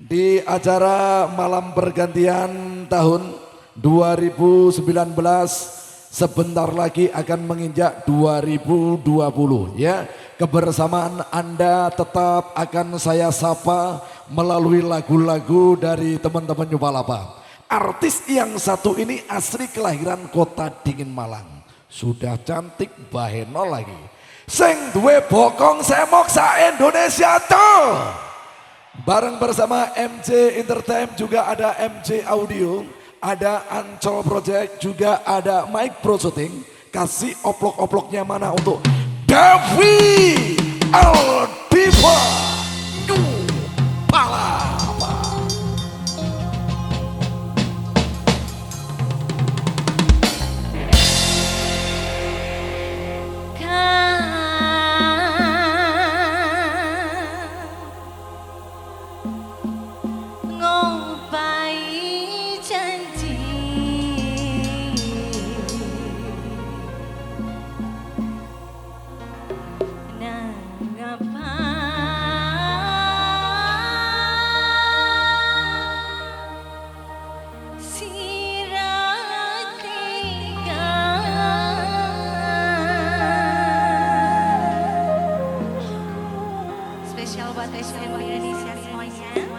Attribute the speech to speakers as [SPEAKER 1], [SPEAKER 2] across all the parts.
[SPEAKER 1] di acara malam pergantian tahun 2019 sebentar lagi akan menginjak 2020 ya. Kebersamaan Anda tetap akan saya sapa melalui lagu-lagu dari teman-teman Nyupalapa. Artis yang satu ini asli kelahiran kota Dingin Malang. Sudah cantik baheno lagi. Seng duwe bokong semok sa Indonesia tuh. Bareng bersama MC Entertainment juga ada MC Audio, ada Ancol Project, juga ada Mike Pro Shooting. Kasih oplok-oploknya mana untuk Devi Aldiva
[SPEAKER 2] spesial buat SMO Indonesia semuanya.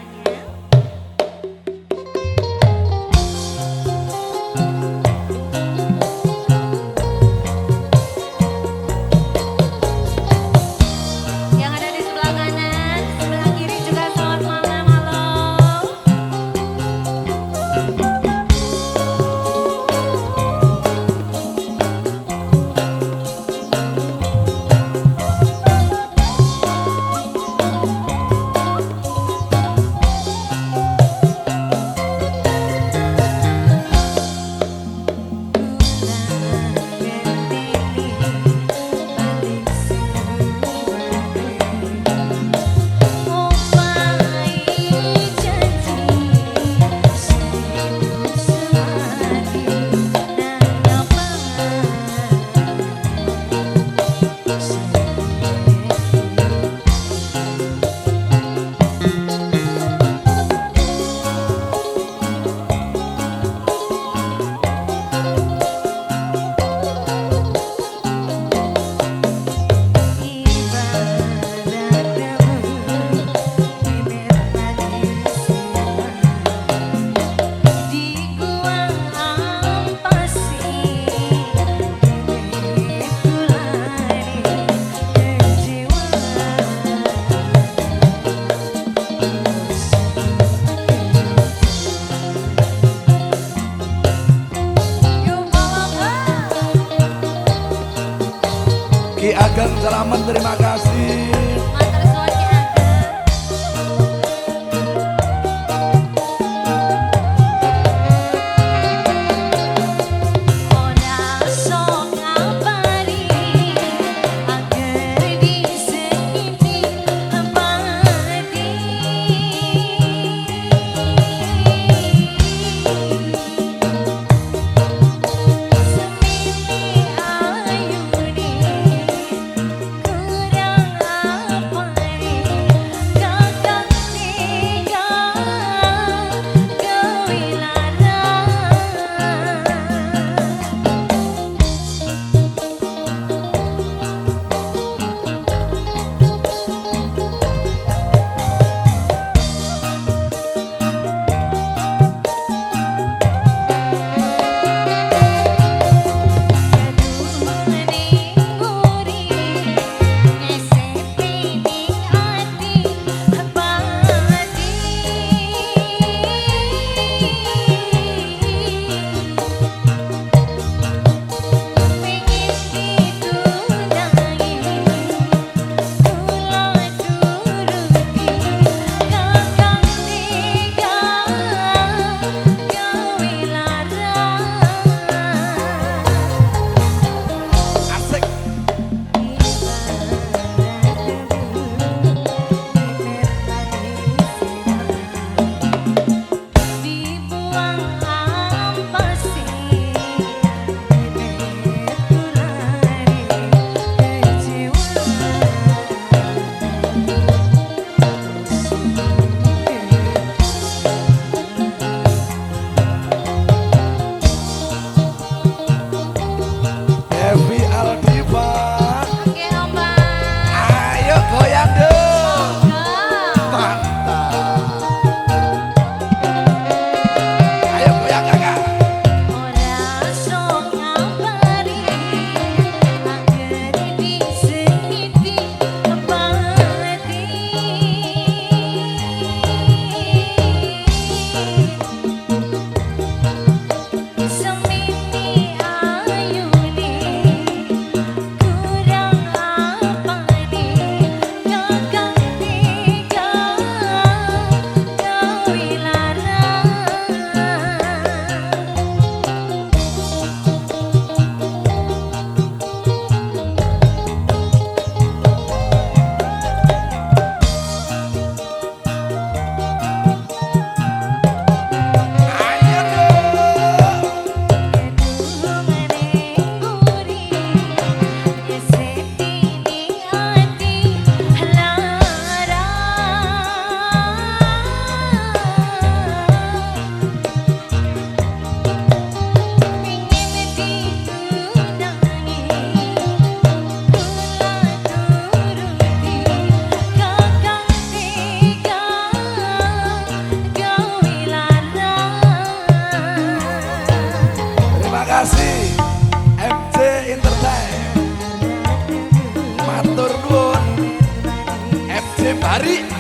[SPEAKER 2] Hari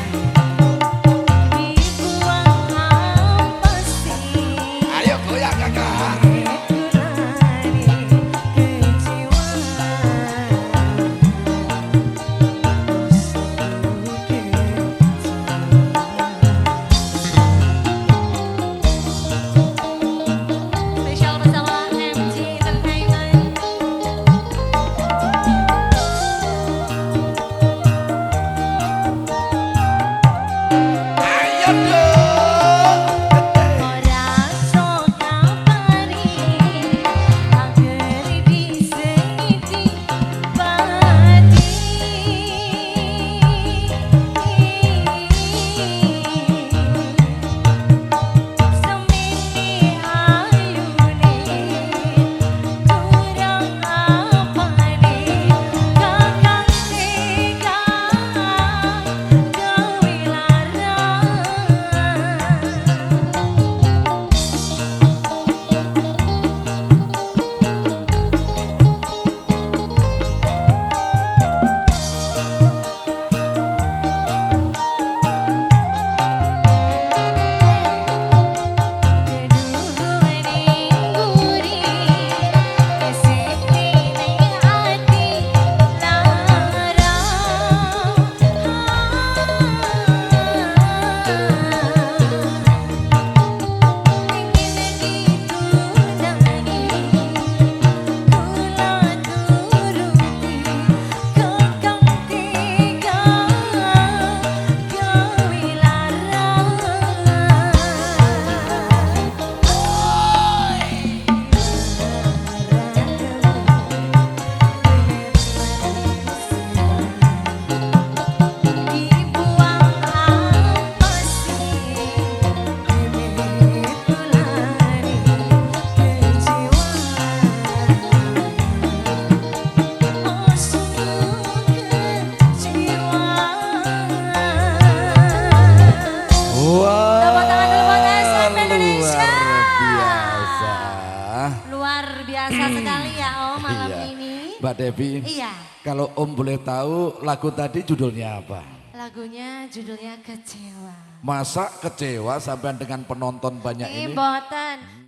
[SPEAKER 1] Mbak Devi,
[SPEAKER 2] Iya,
[SPEAKER 1] kalau Om boleh tahu lagu tadi judulnya apa?
[SPEAKER 2] lagunya judulnya Kecewa.
[SPEAKER 1] Masa kecewa sampai dengan penonton banyak
[SPEAKER 2] Ini
[SPEAKER 1] ini?
[SPEAKER 2] boten,